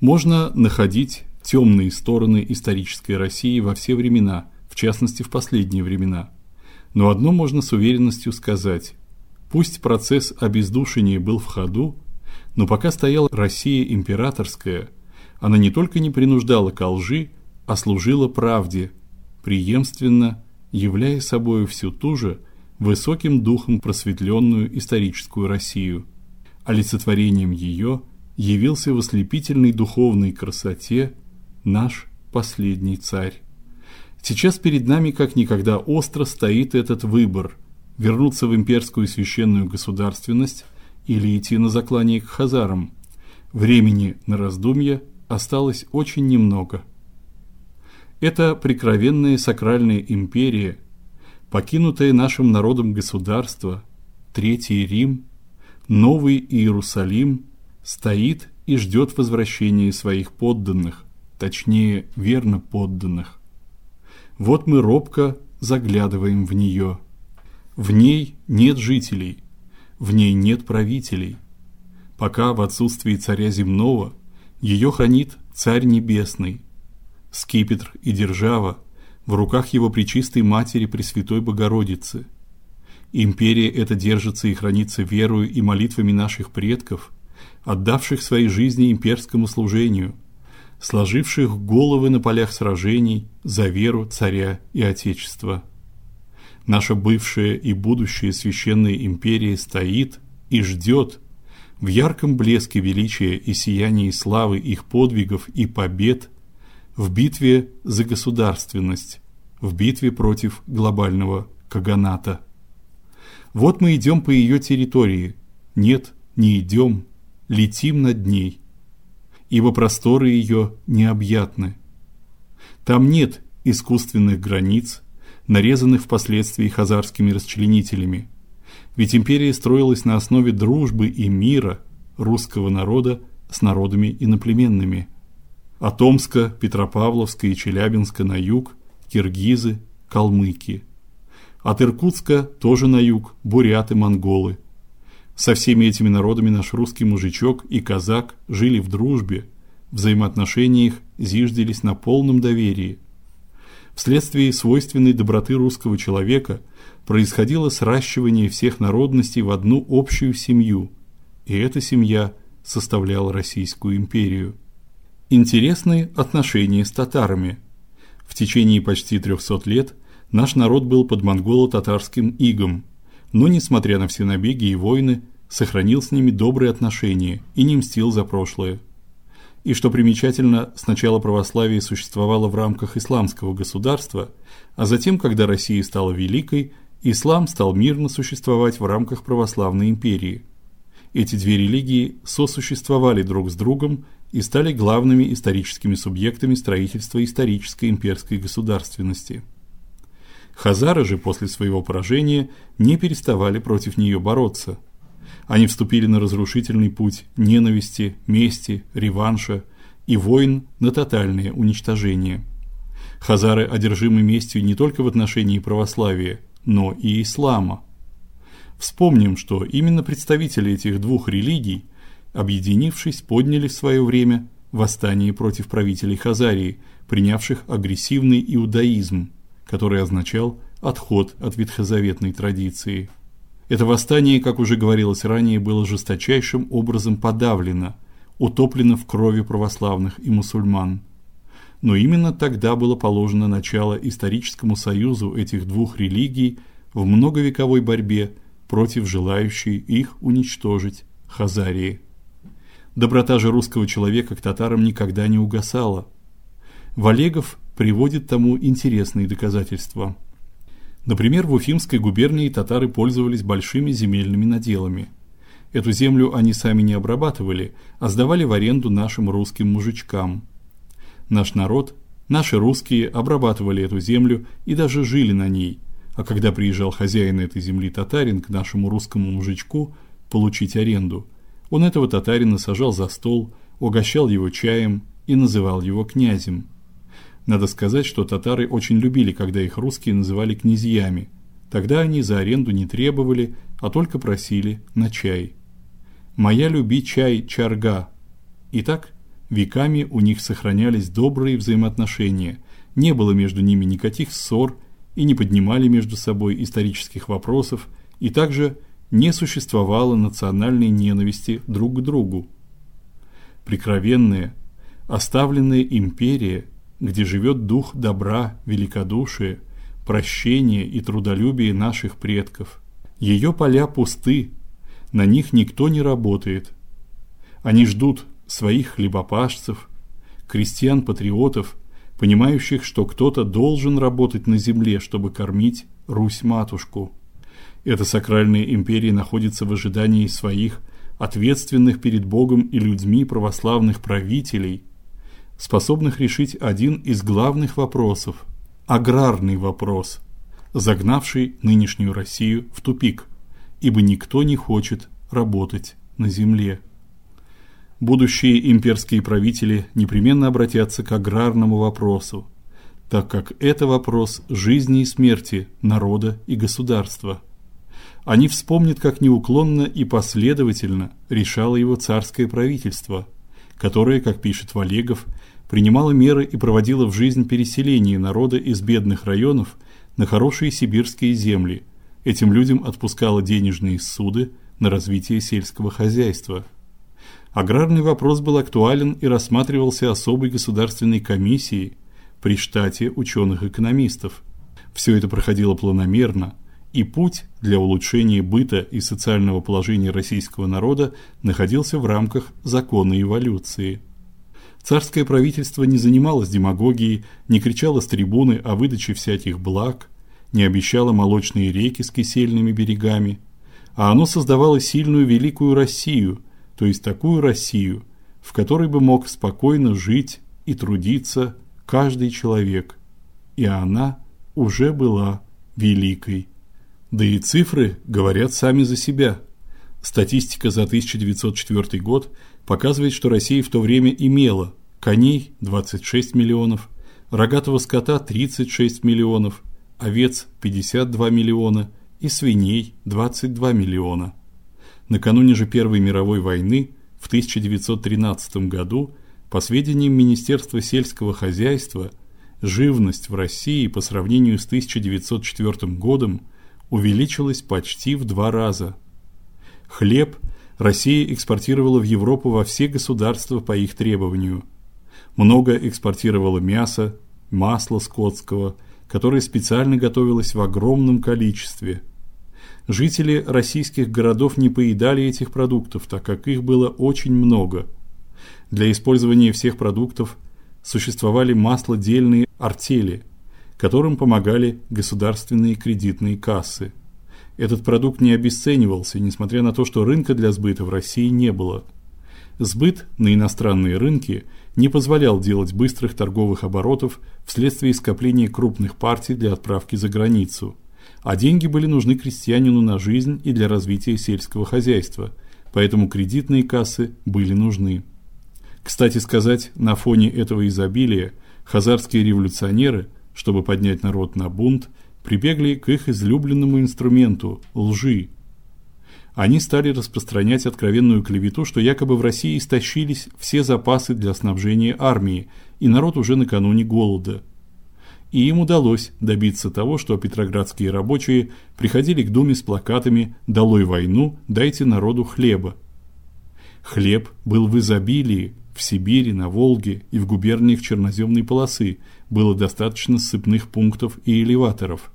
Можно находить темные стороны исторической России во все времена, в частности в последние времена. Но одно можно с уверенностью сказать: пусть процесс обездушения был в ходу, но пока стояла Россия императорская, она не только не принуждала к лжи, а служила правде, преемственно являя собой всю ту же высоким духом просветленную историческую Россию. Олицетворением ее явился в ослепительной духовной красоте наш последний царь. Сейчас перед нами как никогда остро стоит этот выбор: вернуться в имперскую священную государственность или идти на заклание к хазарам. Времени на раздумья осталось очень немного. Это прикровенная сакральная империя, покинутое нашим народом государство, Третий Рим, Новый Иерусалим стоит и ждет возвращения своих подданных, точнее, верно подданных. Вот мы робко заглядываем в нее. В ней нет жителей, в ней нет правителей. Пока в отсутствии царя земного ее хранит Царь небесный. Скипетр и держава в руках его пречистой матери Пресвятой Богородицы. Империя эта держится и хранится верою и молитвами наших предков, отдавших свои жизни имперскому служению, сложивших головы на полях сражений за веру царя и отечества. Наша бывшая и будущая священная империя стоит и ждет в ярком блеске величия и сиянии славы их подвигов и побед в битве за государственность, в битве против глобального каганата. Вот мы идем по ее территории. Нет, не идем, летим над ней. Ибо просторы ее необъятны. Там нет искусственных границ, нарезанных впоследствии хазарскими расчленителями. Ведь империя строилась на основе дружбы и мира русского народа с народами иноплеменными. От Омска, Петропавловска и Челябинска на юг киргизы, калмыки. От Иркутска тоже на юг буряты, монголы. Со всеми этими народами наш русский мужичок и казак жили в дружбе, взаимоотношения их зиждились на полном доверии. Вследствие свойственной доброты русского человека происходило сращивание всех народностей в одну общую семью, и эта семья составляла Российскую империю. Интересные отношения с татарами. В течение почти 300 лет наш народ был под монголо-татарским игом, но несмотря на все набеги и войны, сохранил с ними добрые отношения и не мстил за прошлое. И что примечательно, сначала православие существовало в рамках исламского государства, а затем, когда Россия стала великой, ислам стал мирно существовать в рамках православной империи. Эти две религии сосуществовали друг с другом и стали главными историческими субъектами строительства исторической имперской государственности. Хазары же после своего поражения не переставали против нее бороться. Они вступили на разрушительный путь ненависти, мести, реванша и войн на тотальное уничтожение. Хазары одержимы местью не только в отношении православия, но и ислама. Вспомним, что именно представители этих двух религий – объединившись, подняли в свое время восстание против правителей Хазарии, принявших агрессивный иудаизм, который означал отход от ветхозаветной традиции. Это восстание, как уже говорилось ранее, было жесточайшим образом подавлено, утоплено в крови православных и мусульман. Но именно тогда было положено начало историческому союзу этих двух религий в многовековой борьбе против желающей их уничтожить Хазарии. Доброта же русского человека к татарам никогда не угасала. Валегов приводит тому интересные доказательства. Например, в Уфимской губернии татары пользовались большими земельными наделами. Эту землю они сами не обрабатывали, а сдавали в аренду нашим русским мужичкам. Наш народ, наши русские обрабатывали эту землю и даже жили на ней. А когда приезжал хозяин этой земли татарин к нашему русскому мужичку получить аренду, он этого татарина сажал за стол, угощал его чаем и называл его князем. Надо сказать, что татары очень любили, когда их русские называли князьями. Тогда они за аренду не требовали, а только просили на чай. Моя люби чай чарга. Итак, веками у них сохранялись добрые взаимоотношения, не было между ними никаких ссор и не поднимали между собой исторических вопросов, и также не существовало национальной ненависти друг к другу. Прикровенная, оставленная империя, где живет дух добра, великодушия, прощения и трудолюбия наших предков. Ее поля пусты, на них никто не работает. Они ждут своих хлебопашцев, крестьян-патриотов, понимающих, что кто-то должен работать на земле, чтобы кормить Русь-матушку. Эта сакральная империя находится в ожидании своих ответственных перед Богом и людьми православных правителей, способных решить один из главных вопросов аграрный вопрос, загнавший нынешнюю Россию в тупик, ибо никто не хочет работать на земле. Будущие имперские правители непременно обратятся к аграрному вопросу, так как это вопрос жизни и смерти народа и государства. Они вспомнят, как неуклонно и последовательно решало его царское правительство, которое, как пишет Валегов, принимало меры и проводило в жизнь переселение народа из бедных районов на хорошие сибирские земли. Этим людям отпускало денежные суды на развитие сельского хозяйства. Аграрный вопрос был актуален и рассматривался особой государственной комиссией при штате ученых-экономистов. Все это проходило планомерно, и путь для улучшения быта и социального положения российского народа находился в рамках закона эволюции. Царское правительство не занималось демагогией, не кричало с трибуны о выдаче всяких благ, не обещало молочные реки с кисельными берегами, а оно создавало сильную великую Россию, то есть такую Россию, в которой бы мог спокойно жить и трудиться каждый человек. И она уже была великой. Да и цифры говорят сами за себя. Статистика за 1904 год показывает, что Россия в то время имела коней 26 миллионов, рогатого скота 36 миллионов, овец 52 миллиона и свиней 22 миллиона. Накануне же Первой мировой войны в 1913 году, по сведениям Министерства сельского хозяйства, живность в России по сравнению с 1904 годом увеличилась почти в два раза. Хлеб Россия экспортировала в Европу во все государства по их требованию. Много экспортировала мяса, масла скотского, которое специально готовилось в огромном количестве. Жители российских городов не поедали этих продуктов, так как их было очень много. Для использования всех продуктов существовали маслодельные артели – которым помогали государственные кредитные кассы. Этот продукт не обесценивался, несмотря на то, что рынка для сбыта в России не было. Сбыт на иностранные рынки не позволял делать быстрых торговых оборотов вследствие скопления крупных партий для отправки за границу, а деньги были нужны крестьянину на жизнь и для развития сельского хозяйства, поэтому кредитные кассы были нужны. Кстати сказать, на фоне этого изобилия хазарские революционеры чтобы поднять народ на бунт, прибегли к их излюбленному инструменту лжи. Они стали распространять откровенную клевету, что якобы в России истощились все запасы для снабжения армии, и народ уже накануне голода. И им удалось добиться того, что петроградские рабочие приходили к Думе с плакатами «Долой войну, дайте народу хлеба». Хлеб был в изобилии, в Сибири, на Волге и в губерниях черноземной полосы было достаточно сыпных пунктов и элеваторов.